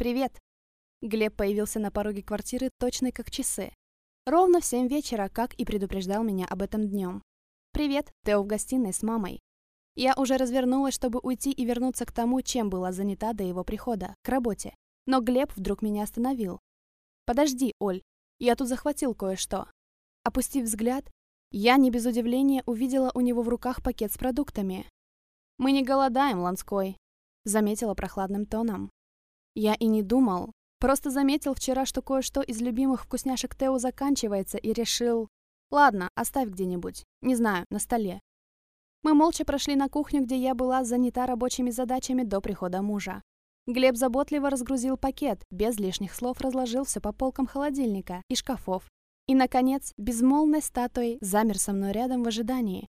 «Привет!» Глеб появился на пороге квартиры точно как часы. Ровно в семь вечера, как и предупреждал меня об этом днем. «Привет!» Тео в гостиной с мамой. Я уже развернулась, чтобы уйти и вернуться к тому, чем была занята до его прихода, к работе. Но Глеб вдруг меня остановил. «Подожди, Оль, я тут захватил кое-что». Опустив взгляд, я не без удивления увидела у него в руках пакет с продуктами. «Мы не голодаем, Ланской», — заметила прохладным тоном. Я и не думал, просто заметил вчера, что кое-что из любимых вкусняшек Тео заканчивается и решил... Ладно, оставь где-нибудь, не знаю, на столе. Мы молча прошли на кухню, где я была занята рабочими задачами до прихода мужа. Глеб заботливо разгрузил пакет, без лишних слов разложил все по полкам холодильника и шкафов. И, наконец, безмолвной статуей замер со мной рядом в ожидании.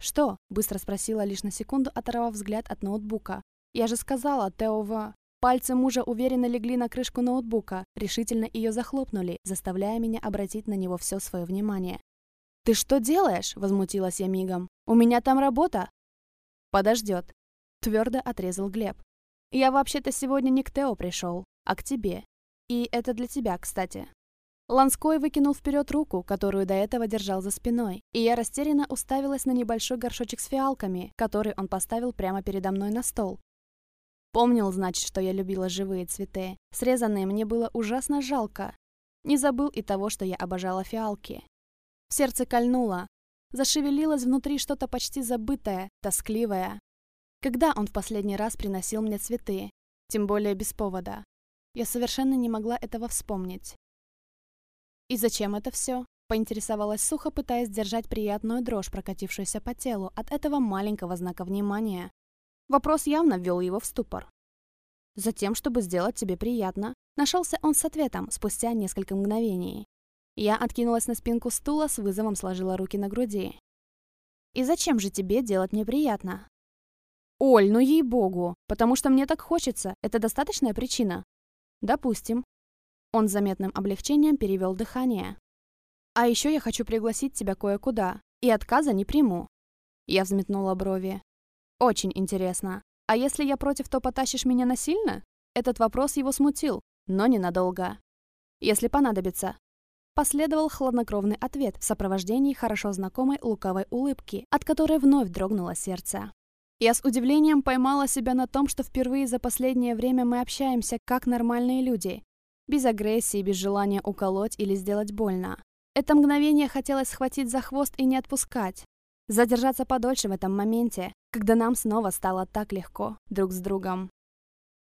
«Что?» – быстро спросила, лишь на секунду оторвав взгляд от ноутбука. «Я же сказала, Теова...» Пальцы мужа уверенно легли на крышку ноутбука, решительно ее захлопнули, заставляя меня обратить на него все свое внимание. «Ты что делаешь?» – возмутилась я мигом. «У меня там работа!» «Подождет», – твердо отрезал Глеб. «Я вообще-то сегодня не к Тео пришел, а к тебе. И это для тебя, кстати». Ланской выкинул вперед руку, которую до этого держал за спиной, и я растерянно уставилась на небольшой горшочек с фиалками, который он поставил прямо передо мной на стол. Помнил, значит, что я любила живые цветы. Срезанные мне было ужасно жалко. Не забыл и того, что я обожала фиалки. В сердце кольнуло. Зашевелилось внутри что-то почти забытое, тоскливое. Когда он в последний раз приносил мне цветы? Тем более без повода. Я совершенно не могла этого вспомнить. «И зачем это все?» Поинтересовалась сухо, пытаясь держать приятную дрожь, прокатившуюся по телу от этого маленького знака внимания. Вопрос явно ввел его в ступор. «Затем, чтобы сделать тебе приятно», нашелся он с ответом спустя несколько мгновений. Я откинулась на спинку стула, с вызовом сложила руки на груди. «И зачем же тебе делать мне приятно?» «Оль, ну ей-богу, потому что мне так хочется. Это достаточная причина?» «Допустим». Он с заметным облегчением перевел дыхание. «А еще я хочу пригласить тебя кое-куда, и отказа не приму». Я взметнула брови. «Очень интересно. А если я против, то потащишь меня насильно?» Этот вопрос его смутил, но ненадолго. «Если понадобится. Последовал хладнокровный ответ в сопровождении хорошо знакомой лукавой улыбки, от которой вновь дрогнуло сердце. Я с удивлением поймала себя на том, что впервые за последнее время мы общаемся как нормальные люди. Без агрессии, без желания уколоть или сделать больно. Это мгновение хотелось схватить за хвост и не отпускать. Задержаться подольше в этом моменте, когда нам снова стало так легко друг с другом.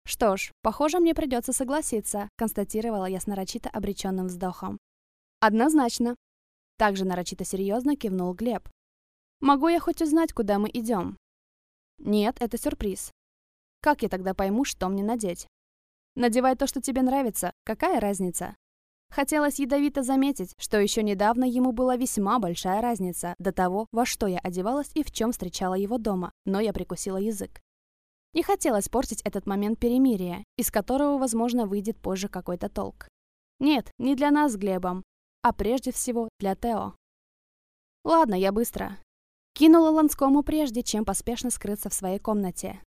«Что ж, похоже, мне придется согласиться», констатировала я с нарочито обреченным вздохом. «Однозначно». Также нарочито серьезно кивнул Глеб. «Могу я хоть узнать, куда мы идем?» «Нет, это сюрприз. Как я тогда пойму, что мне надеть?» «Надевай то, что тебе нравится. Какая разница?» Хотелось ядовито заметить, что еще недавно ему была весьма большая разница до того, во что я одевалась и в чем встречала его дома, но я прикусила язык. Не хотелось портить этот момент перемирия, из которого, возможно, выйдет позже какой-то толк. Нет, не для нас с Глебом, а прежде всего для Тео. Ладно, я быстро. Кинула Ланскому прежде, чем поспешно скрыться в своей комнате.